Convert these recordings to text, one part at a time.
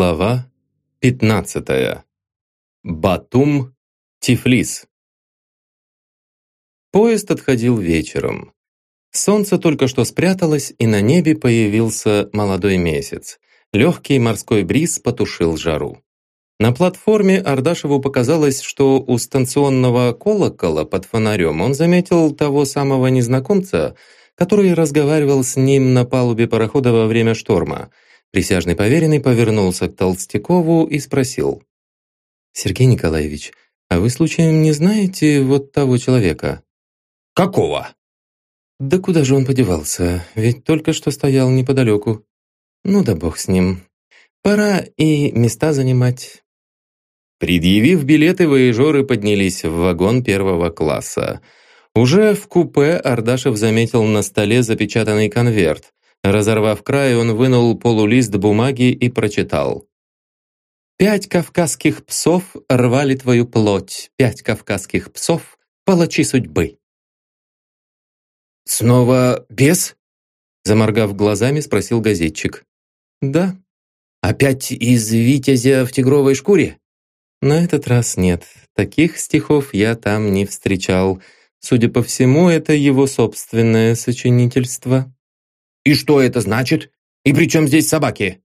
Глава 15. Батум, Тифлис. Поезд отходил вечером. Солнце только что спряталось, и на небе появился молодой месяц. Легкий морской бриз потушил жару. На платформе Ардашеву показалось, что у станционного колокола под фонарем он заметил того самого незнакомца, который разговаривал с ним на палубе парохода во время шторма – Присяжный поверенный повернулся к Толстякову и спросил. «Сергей Николаевич, а вы случаем не знаете вот того человека?» «Какого?» «Да куда же он подевался? Ведь только что стоял неподалеку. Ну да бог с ним. Пора и места занимать». Предъявив билеты, воежоры поднялись в вагон первого класса. Уже в купе Ардашев заметил на столе запечатанный конверт. Разорвав край, он вынул полулист бумаги и прочитал. «Пять кавказских псов рвали твою плоть, пять кавказских псов — палачи судьбы». «Снова бес?» Заморгав глазами, спросил газетчик. «Да». «Опять из «Витязя в тигровой шкуре»?» «На этот раз нет. Таких стихов я там не встречал. Судя по всему, это его собственное сочинительство». И что это значит? И при чем здесь собаки?»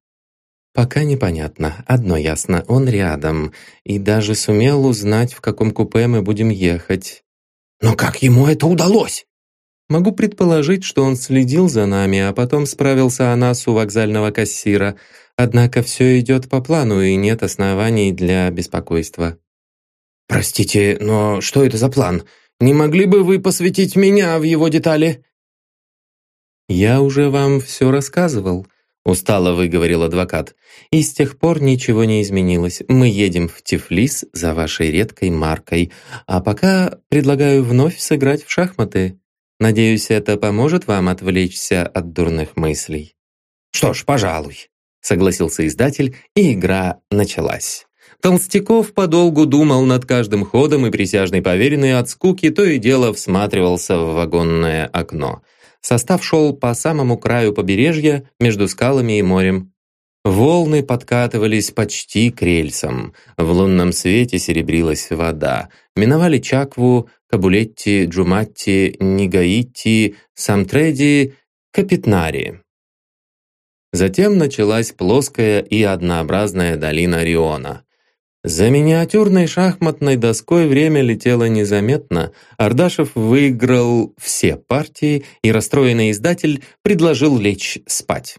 «Пока непонятно. Одно ясно, он рядом. И даже сумел узнать, в каком купе мы будем ехать». «Но как ему это удалось?» «Могу предположить, что он следил за нами, а потом справился о нас у вокзального кассира. Однако все идет по плану, и нет оснований для беспокойства». «Простите, но что это за план? Не могли бы вы посвятить меня в его детали?» «Я уже вам все рассказывал», – устало выговорил адвокат. «И с тех пор ничего не изменилось. Мы едем в Тифлис за вашей редкой маркой. А пока предлагаю вновь сыграть в шахматы. Надеюсь, это поможет вам отвлечься от дурных мыслей». «Что ж, пожалуй», – согласился издатель, и игра началась. Толстяков подолгу думал над каждым ходом, и присяжный поверенный от скуки то и дело всматривался в вагонное окно – Состав шел по самому краю побережья, между скалами и морем. Волны подкатывались почти к рельсам. В лунном свете серебрилась вода. Миновали Чакву, Кабулетти, Джуматти, Нигаити, Самтреди, Капитнари. Затем началась плоская и однообразная долина Риона. За миниатюрной шахматной доской время летело незаметно. Ардашев выиграл все партии, и расстроенный издатель предложил лечь спать.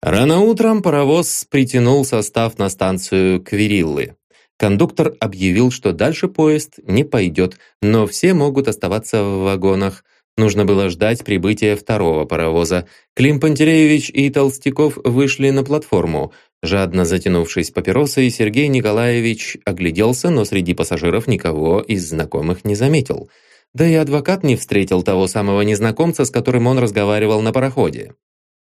Рано утром паровоз притянул состав на станцию Квириллы. Кондуктор объявил, что дальше поезд не пойдет, но все могут оставаться в вагонах. Нужно было ждать прибытия второго паровоза. Клим Пантелеевич и Толстяков вышли на платформу. Жадно затянувшись папиросой, Сергей Николаевич огляделся, но среди пассажиров никого из знакомых не заметил. Да и адвокат не встретил того самого незнакомца, с которым он разговаривал на пароходе.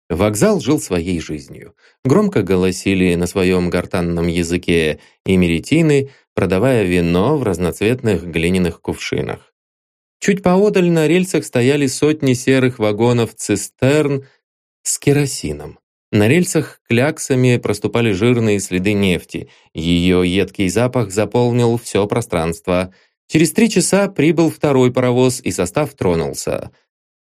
Вокзал жил своей жизнью. Громко голосили на своем гортанном языке эмеретины, продавая вино в разноцветных глиняных кувшинах. Чуть поодаль на рельсах стояли сотни серых вагонов-цистерн с керосином. На рельсах кляксами проступали жирные следы нефти. Ее едкий запах заполнил все пространство. Через три часа прибыл второй паровоз, и состав тронулся.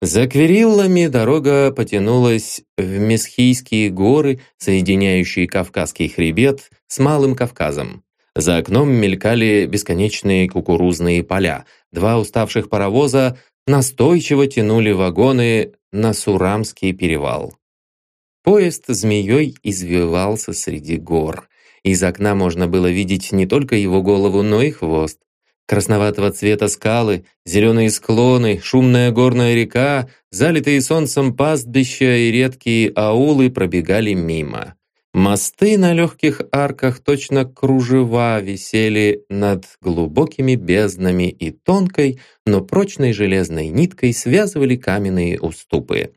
За Квериллами дорога потянулась в Месхийские горы, соединяющие Кавказский хребет с Малым Кавказом. За окном мелькали бесконечные кукурузные поля. Два уставших паровоза настойчиво тянули вагоны на Сурамский перевал. Поезд змеей извивался среди гор. Из окна можно было видеть не только его голову, но и хвост. Красноватого цвета скалы, зеленые склоны, шумная горная река, залитые солнцем пастбища и редкие аулы пробегали мимо. Мосты на легких арках точно кружева висели над глубокими безднами и тонкой, но прочной железной ниткой связывали каменные уступы.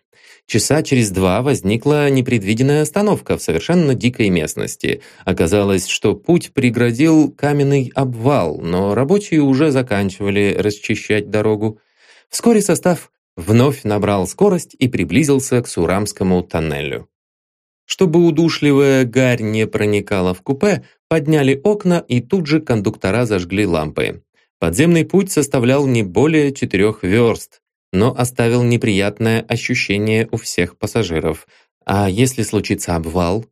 Часа через два возникла непредвиденная остановка в совершенно дикой местности. Оказалось, что путь преградил каменный обвал, но рабочие уже заканчивали расчищать дорогу. Вскоре состав вновь набрал скорость и приблизился к Сурамскому тоннелю. Чтобы удушливая гарь не проникала в купе, подняли окна и тут же кондуктора зажгли лампы. Подземный путь составлял не более четырех верст, но оставил неприятное ощущение у всех пассажиров. А если случится обвал?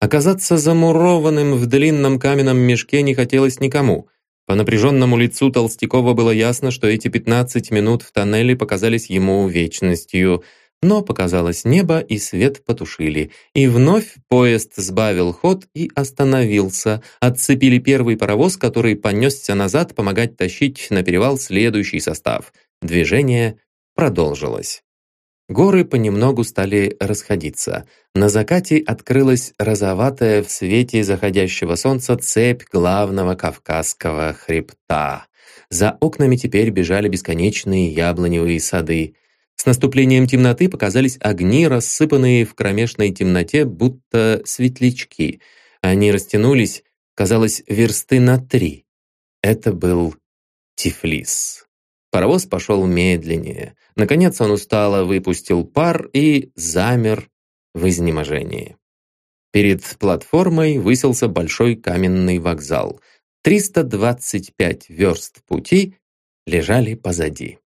Оказаться замурованным в длинном каменном мешке не хотелось никому. По напряженному лицу Толстякова было ясно, что эти 15 минут в тоннеле показались ему вечностью – но показалось небо, и свет потушили. И вновь поезд сбавил ход и остановился. Отцепили первый паровоз, который понесся назад помогать тащить на перевал следующий состав. Движение продолжилось. Горы понемногу стали расходиться. На закате открылась розоватая в свете заходящего солнца цепь главного Кавказского хребта. За окнами теперь бежали бесконечные яблоневые сады. С наступлением темноты показались огни, рассыпанные в кромешной темноте, будто светлячки. Они растянулись, казалось, версты на три. Это был Тифлис. Паровоз пошел медленнее. Наконец он устало выпустил пар и замер в изнеможении. Перед платформой высился большой каменный вокзал. 325 верст пути лежали позади.